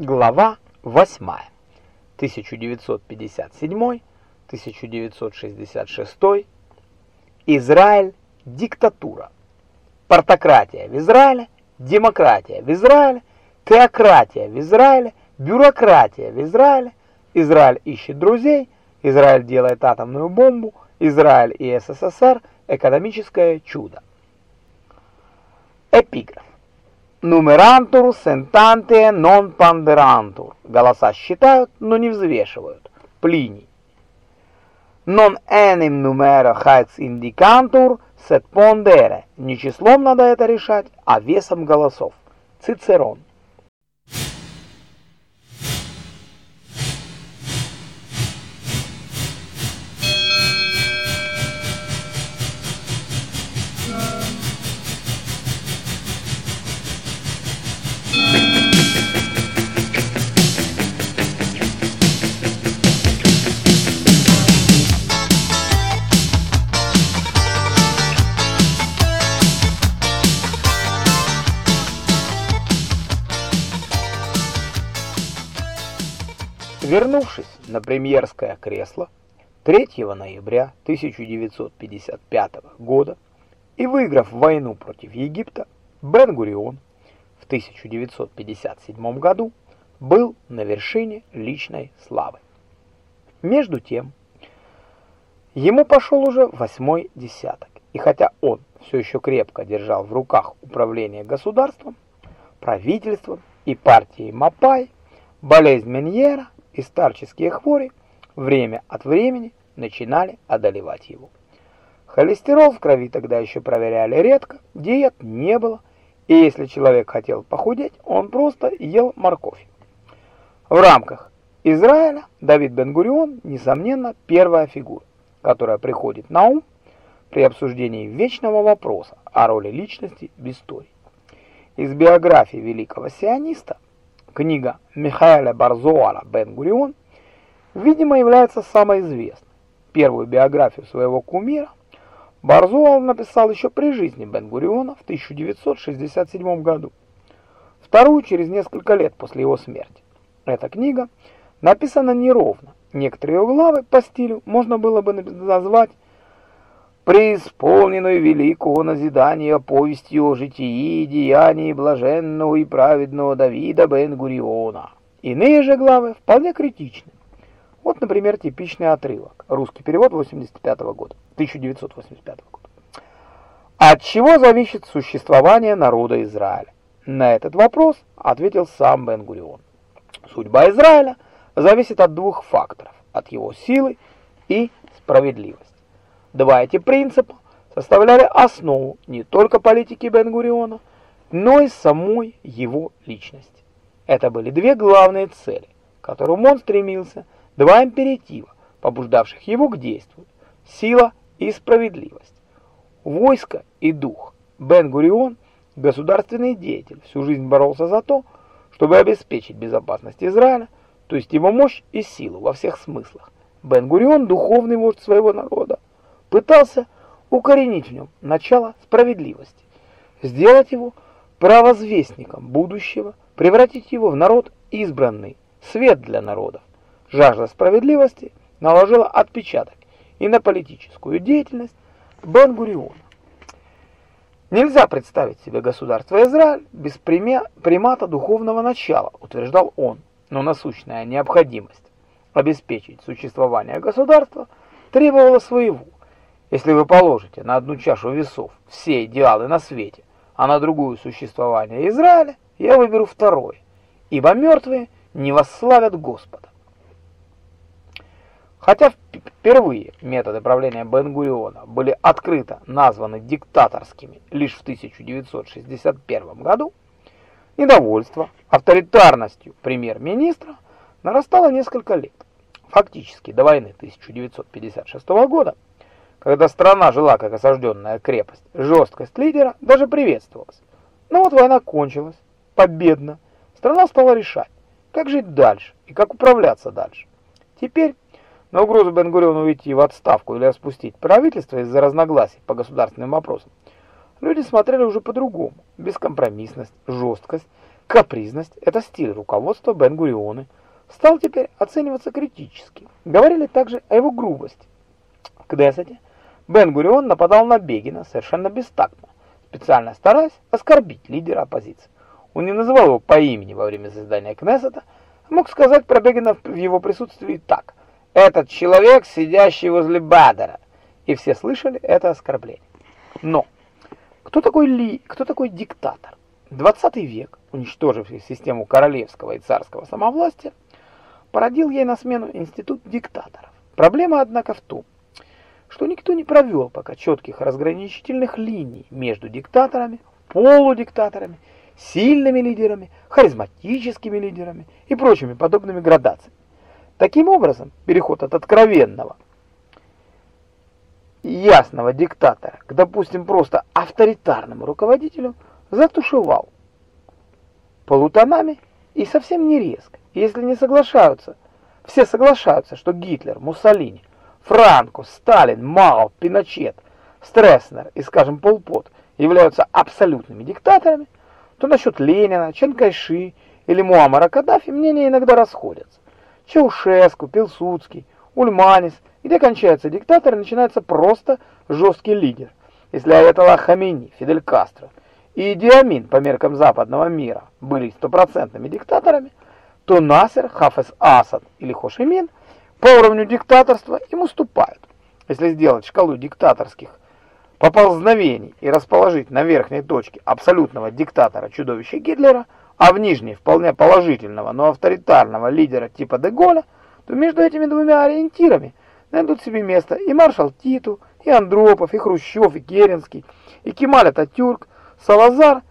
Глава 8. 1957-1966. Израиль – диктатура. Портократия в Израиле, демократия в Израиле, теократия в Израиле, бюрократия в Израиле. Израиль ищет друзей, Израиль делает атомную бомбу, Израиль и СССР – экономическое чудо. Эпиграф. Нумерантур сентанте нон пандерантур. Голоса считают, но не взвешивают. Плиний. Non enim numero haec indicantur sed pondere. Не числом надо это решать, а весом голосов. Цицерон. Вернувшись на премьерское кресло 3 ноября 1955 года и выиграв войну против Египта, Бен-Гурион в 1957 году был на вершине личной славы. Между тем, ему пошел уже восьмой десяток, и хотя он все еще крепко держал в руках управление государством, правительством и партией Мапай, болезнь Меньера и старческие хвори время от времени начинали одолевать его. Холестерол в крови тогда еще проверяли редко, диет не было, и если человек хотел похудеть, он просто ел морковь. В рамках Израиля Давид Бен-Гурион, несомненно, первая фигура, которая приходит на ум при обсуждении вечного вопроса о роли личности в истории. Из биографии великого сиониста Книга Михаэля Барзоара «Бен-Гурион», видимо, является самой известной. Первую биографию своего кумира Барзуал написал еще при жизни Бен-Гуриона в 1967 году, вторую через несколько лет после его смерти. Эта книга написана неровно, некоторые главы по стилю можно было бы назвать преисполненную великого назидания повестью о житии и деянии блаженного и праведного Давида Бен-Гуриона. Иные же главы вполне критичны. Вот, например, типичный отрывок. Русский перевод 85 -го года, 1985 года. От чего зависит существование народа Израиля? На этот вопрос ответил сам Бен-Гурион. Судьба Израиля зависит от двух факторов: от его силы и справедливости. Два эти принципа составляли основу не только политики Бен-Гуриона, но и самой его личности. Это были две главные цели, к которым он стремился, два императива, побуждавших его к действию: сила и справедливость. Войско и дух. Бен-Гурион, государственный деятель, всю жизнь боролся за то, чтобы обеспечить безопасность Израиля, то есть его мощь и силу во всех смыслах. Бен-Гурион духовный вождь своего народа, пытался укоренить в нем начало справедливости, сделать его правозвестником будущего, превратить его в народ избранный, свет для народов. Жажда справедливости наложила отпечаток и на политическую деятельность Бен-Гуриона. Нельзя представить себе государство Израиль без примата духовного начала, утверждал он, но насущная необходимость обеспечить существование государства требовала своего. Если вы положите на одну чашу весов все идеалы на свете, а на другую существование Израиля, я выберу второе, ибо мертвые не восславят Господа. Хотя впервые методы правления Бен-Гуриона были открыто названы диктаторскими лишь в 1961 году, недовольство авторитарностью премьер-министра нарастало несколько лет. Фактически до войны 1956 года когда страна жила как осажденная крепость, жесткость лидера даже приветствовалась. Но вот война кончилась, победно. Страна стала решать, как жить дальше и как управляться дальше. Теперь на угрозу Бен-Гуриону уйти в отставку или распустить правительство из-за разногласий по государственным вопросам люди смотрели уже по-другому. Бескомпромиссность, жесткость Капризность – это стиль руководства Бен-Гуриона, стал теперь оцениваться критически. Говорили также о его грубости. В Кнессете Бен-Гурион нападал на Бегина совершенно бестактно, специально стараясь оскорбить лидера оппозиции. Он не называл его по имени во время заседания Кнессета, а мог сказать про Бегина в его присутствии так. «Этот человек, сидящий возле Бадера». И все слышали это оскорбление. Но кто такой Ли, кто такой диктатор? 20 век, уничтоживший систему королевского и царского самовластия, породил ей на смену институт диктаторов. Проблема, однако, в том, что никто не провел пока четких разграничительных линий между диктаторами, полудиктаторами, сильными лидерами, харизматическими лидерами и прочими подобными градациями. Таким образом, переход от откровенного ясного диктатора к, допустим, просто авторитарному руководителю затушевал полутонами и совсем не резко. Если не соглашаются, все соглашаются, что Гитлер, Муссолини, Франко, Сталин, Мао, Пиночет, Стресснер и, скажем, Полпот являются абсолютными диктаторами, то насчет Ленина, Чанкайши или Муаммара Каддафи мнения иногда расходятся. Чаушеску, Пилсудский, Ульманис, где кончается диктатор и начинается просто жесткий лидер. Если Аятолла Хамини, Фидель Кастро и Иди Амин по меркам западного мира были стопроцентными диктаторами, то Насер, Хафез Асад или Хошимин по уровню диктаторства им уступают. Если сделать шкалу диктаторских поползновений и расположить на верхней точке абсолютного диктатора чудовища Гитлера, а в нижней вполне положительного, но авторитарного лидера типа Деголя, то между этими двумя ориентирами найдут себе место и маршал Титу, и Андропов, и Хрущев, и Керенский, и Кемаль Ататюрк, Салазар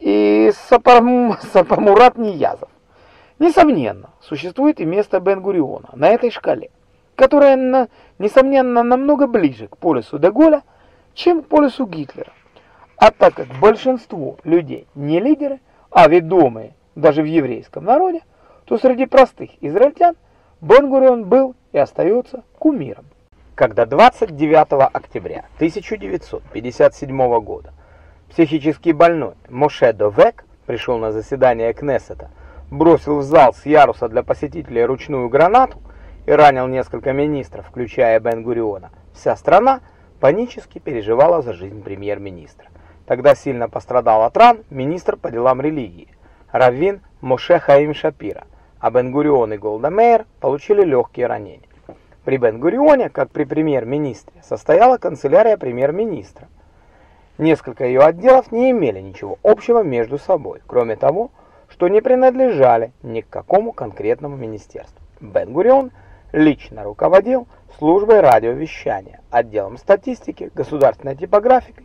и. Сапамурат Ниязов. Несомненно, существует и место Бен-Гуриона на этой шкале, которая, на, несомненно, намного ближе к полюсу Деголя, чем к полюсу Гитлера. А так как большинство людей не лидеры, а ведомые даже в еврейском народе, то среди простых израильтян Бен-Гурион был и остается кумиром. Когда 29 октября 1957 года психически больной Моше Довек пришел на заседание Кнессета, бросил в зал с яруса для посетителей ручную гранату и ранил несколько министров, включая Бен-Гуриона, вся страна панически переживала за жизнь премьер-министра. Тогда сильно пострадал от ран министр по делам религии, раввин Моше Хаим Шапира, а Бен-Гурион и Голда Меир получили легкие ранения. При Бен-Гурионе, как при премьер-министре, состояла канцелярия премьер-министра. Несколько ее отделов не имели ничего общего между собой, кроме того, что не принадлежали ни к какому конкретному министерству. Бен-Гурион лично руководил службой радиовещания, отделом статистики, государственной типографикой,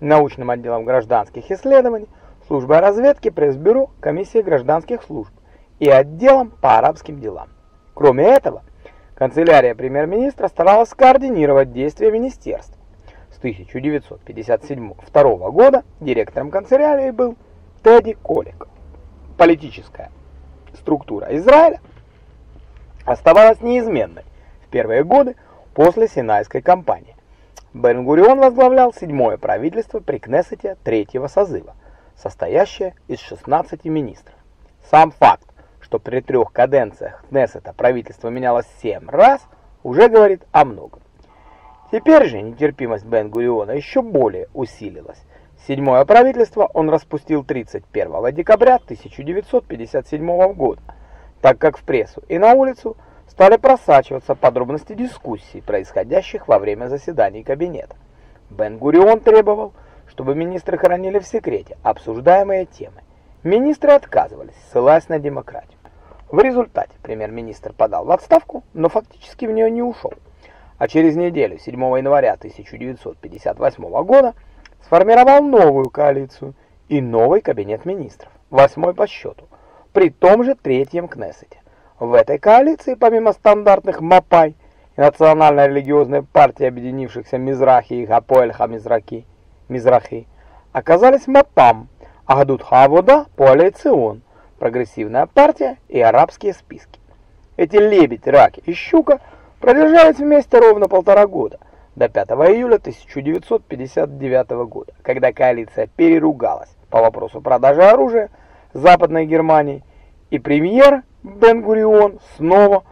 научным отделом гражданских исследований, службой разведки, пресс-бюро, комиссией гражданских служб и отделом по арабским делам. Кроме этого, канцелярия премьер-министра старалась координировать действия министерств. С 1957-2 года директором канцелярии был Тедди Колик. Политическая структура Израиля оставалась неизменной в первые годы после Синайской кампании. Бен-Гурион возглавлял седьмое правительство при Кнессете третьего созыва, состоящее из 16 министров. Сам факт, что при трех каденциях Кнессета правительство менялось семь раз, уже говорит о многом. Теперь же нетерпимость Бен-Гуриона еще более усилилась. Седьмое правительство он распустил 31 декабря 1957 года, так как в прессу и на улицу стали просачиваться подробности дискуссий, происходящих во время заседаний кабинета. Бен-Гурион требовал, чтобы министры хранили в секрете обсуждаемые темы. Министры отказывались, ссылаясь на демократию. В результате премьер-министр подал в отставку, но фактически в нее не ушел. А через неделю, 7 января 1958 года, сформировал новую коалицию и новый кабинет министров, восьмой по счету, при том же третьем Кнессете. В этой коалиции, помимо стандартных МАПАЙ и национально-религиозной партии объединившихся Мизрахи и Гапоэль Мизраки, Мизрахи, оказались МАПАМ, Ахдут Хавода, Коалицион, Прогрессивная партия и арабские списки. Эти лебедь, рак и щука продержались вместе ровно полтора года, до 5 июля 1959 года, когда коалиция переругалась по вопросу продажи оружия Западной Германии, и премьер Бен-Гурион снова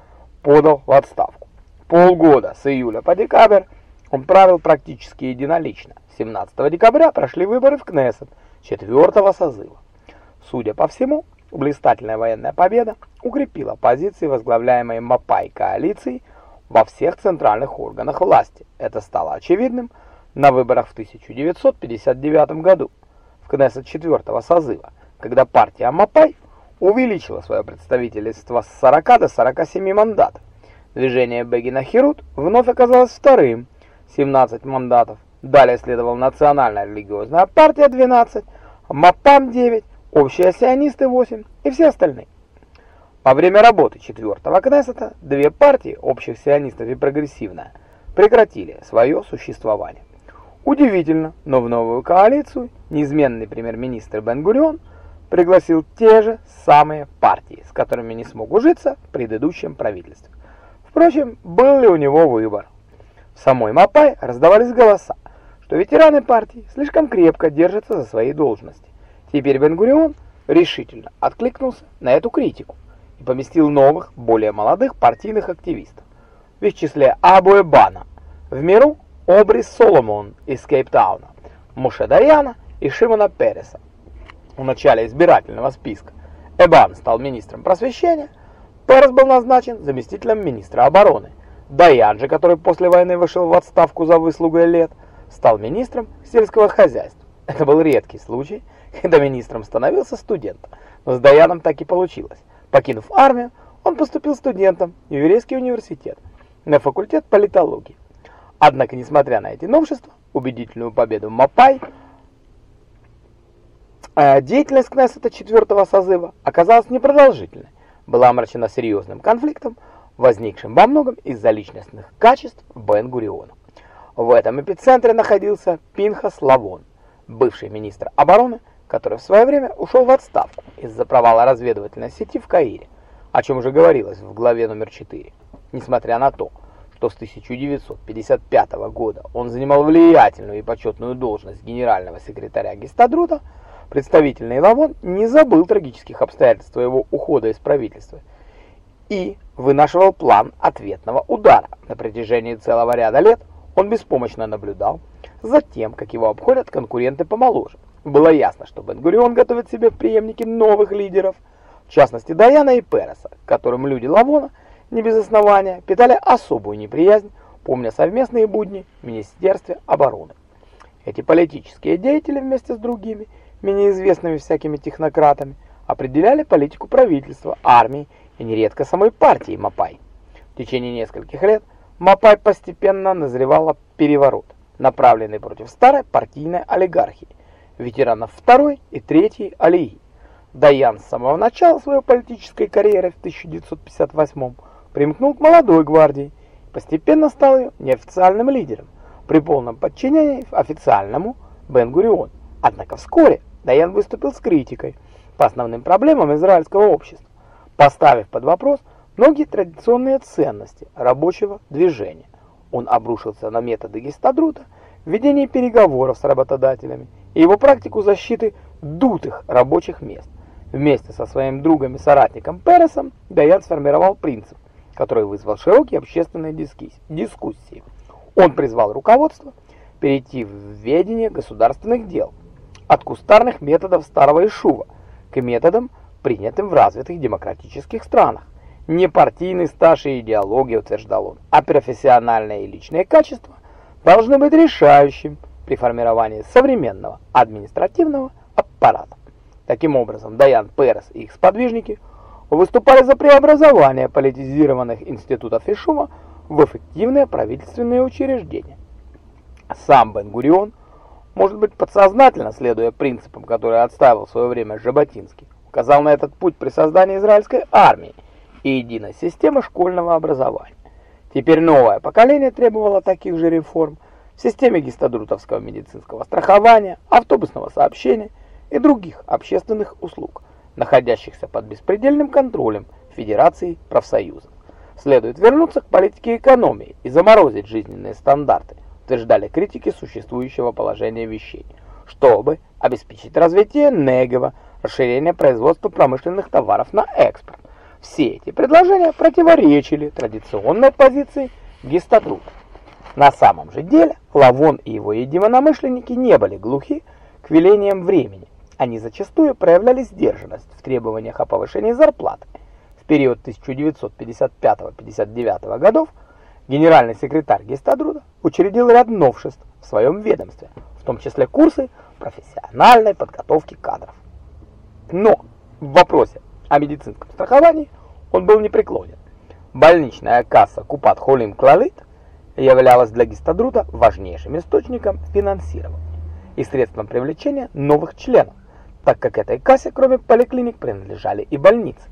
подал в отставку. Полгода с июля по декабрь он правил практически единолично. 17 декабря прошли выборы в Кнессет четвертого созыва. Судя по всему, блистательная военная победа укрепила позиции возглавляемой Мапай коалиции во всех центральных органах власти. Это стало очевидным на выборах в 1959 году в Кнессет четвертого созыва, когда партия Мапай увеличила свое представительство с 40 до 47 мандатов. Движение Бегина Хирут вновь оказалось вторым, 17 мандатов. Далее следовала национальная религиозная партия 12, МАПАМ 9, общие сионисты 8 и все остальные. Во время работы четвертого Кнессета две партии, общих сионистов и прогрессивная, прекратили свое существование. Удивительно, но в новую коалицию неизменный премьер-министр Бен-Гурион пригласил те же самые партии, с которыми не смог ужиться в предыдущем правительстве. Впрочем, был ли у него выбор? В самой Мапай раздавались голоса, что ветераны партии слишком крепко держатся за свои должности. Теперь Бен-Гурион решительно откликнулся на эту критику поместил новых, более молодых партийных активистов. В их числе Абу Эбана, в миру Обрис Соломон из Кейптауна, Муше Даяна и Шимона Переса. В начале избирательного списка Эбан стал министром просвещения, Перес был назначен заместителем министра обороны. Даян же, который после войны вышел в отставку за выслугой лет, стал министром сельского хозяйства. Это был редкий случай, когда министром становился студент, но с Даяном так и получилось. Покинув армию, он поступил студентом в еврейский университет на факультет политологии. Однако, несмотря на эти новшества, убедительную победу Мапай, э, деятельность Кнессета четвертого созыва оказалась непродолжительной, была омрачена серьезным конфликтом, возникшим во многом из-за личностных качеств Бен-Гуриона. В этом эпицентре находился Пинхас Лавон, бывший министр обороны, который в свое время ушел в отставку из-за провала разведывательной сети в Каире, о чем уже говорилось в главе номер 4. Несмотря на то, что с 1955 года он занимал влиятельную и почетную должность генерального секретаря Гестадрута, представительный Лавон не забыл трагических обстоятельств своего ухода из правительства и вынашивал план ответного удара. На протяжении целого ряда лет он беспомощно наблюдал за тем, как его обходят конкуренты помоложе. Было ясно, что Бен-Гурион готовит себе в преемнике новых лидеров, в частности Даяна и Переса, которым люди Лавона не без основания питали особую неприязнь, помня совместные будни в Министерстве обороны. Эти политические деятели вместе с другими, менее известными всякими технократами, определяли политику правительства, армии и нередко самой партии Мапай. В течение нескольких лет Мапай постепенно назревала переворот, направленный против старой партийной олигархии, ветеранов второй и третьей алии. Даян с самого начала своей политической карьеры в 1958 примкнул к молодой гвардии, постепенно стал ее неофициальным лидером, при полном подчинении официальному Бен-Гурион. Однако вскоре Даян выступил с критикой по основным проблемам израильского общества, поставив под вопрос многие традиционные ценности рабочего движения. Он обрушился на методы Гестадрута, ведение переговоров с работодателями и его практику защиты дутых рабочих мест. Вместе со своим другом и соратником Пересом Даян сформировал принцип, который вызвал широкие общественные дискуссии. Он призвал руководство перейти в ведение государственных дел от кустарных методов старого Ишува к методам, принятым в развитых демократических странах. Не партийный стаж и идеология, утверждал он, а профессиональные и личные качества должны быть решающим при формировании современного административного аппарата. Таким образом, Даян Перес и их сподвижники выступали за преобразование политизированных институтов Ишума в эффективные правительственные учреждения. Сам Бен-Гурион, может быть подсознательно следуя принципам, которые отстаивал в свое время Жаботинский, указал на этот путь при создании израильской армии и единой системы школьного образования. Теперь новое поколение требовало таких же реформ в системе гистадрутовского медицинского страхования, автобусного сообщения и других общественных услуг, находящихся под беспредельным контролем Федерации профсоюзов. Следует вернуться к политике экономии и заморозить жизненные стандарты, утверждали критики существующего положения вещей, чтобы обеспечить развитие Негева, расширение производства промышленных товаров на экспорт. Все эти предложения противоречили традиционной позиции гистатруда. На самом же деле Лавон и его единомышленники не были глухи к велениям времени. Они зачастую проявляли сдержанность в требованиях о повышении зарплаты. В период 1995-59 годов генеральный секретарь Гестадруда учредил ряд новшеств в своем ведомстве, в том числе курсы профессиональной подготовки кадров. Но в вопросе о медицинском страховании он был непреклонен. Больничная касса Купат Холим Клалит являлась для Гестадрута важнейшим источником финансирования и средством привлечения новых членов, так как этой кассе, кроме поликлиник, принадлежали и больницы.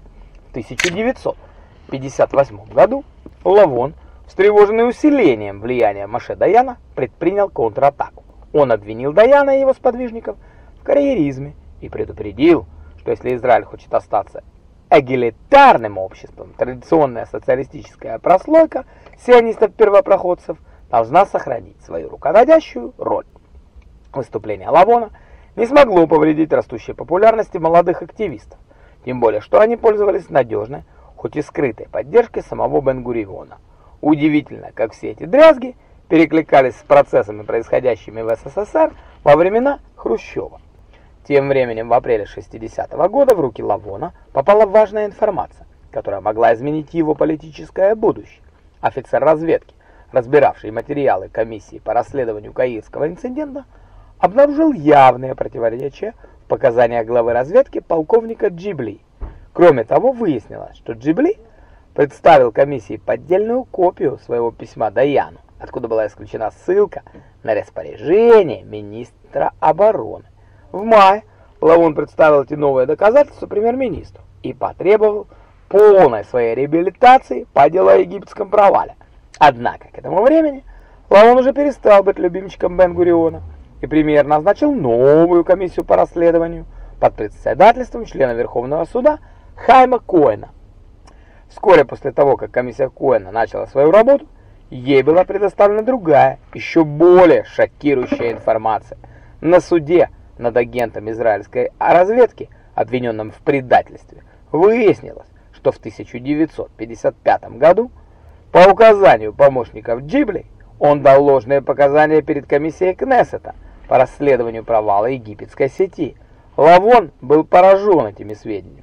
В 1958 году Лавон, встревоженный усилением влияния Маше Даяна, предпринял контратаку. Он обвинил Даяна и его сподвижников в карьеризме и предупредил, что если Израиль хочет остаться эгалитарным обществом, традиционная социалистическая прослойка сионистов-первопроходцев должна сохранить свою руководящую роль. Выступление Лавона не смогло повредить растущей популярности молодых активистов, тем более что они пользовались надежной, хоть и скрытой поддержкой самого Бен-Гуриона. Удивительно, как все эти дрязги перекликались с процессами, происходящими в СССР во времена Хрущева. Тем временем в апреле 60 -го года в руки Лавона попала важная информация, которая могла изменить его политическое будущее. Офицер разведки, разбиравший материалы комиссии по расследованию Каирского инцидента, обнаружил явные противоречия в показаниях главы разведки полковника Джибли. Кроме того, выяснилось, что Джибли представил комиссии поддельную копию своего письма Даяну, откуда была исключена ссылка на распоряжение министра обороны. В мае Лавон представил эти новые доказательства премьер-министру и потребовал полной своей реабилитации по делу о египетском провале. Однако к этому времени Лавон уже перестал быть любимчиком Бен-Гуриона, и премьер назначил новую комиссию по расследованию под председательством члена Верховного суда Хайма Коэна. Вскоре после того, как комиссия Коэна начала свою работу, ей была предоставлена другая, еще более шокирующая информация. На суде над агентом израильской разведки, обвиненным в предательстве, выяснилось, что в 1955 году по указанию помощников Джибли он дал ложные показания перед комиссией Кнессета по расследованию провала египетской сети. Лавон был поражен этими сведениями.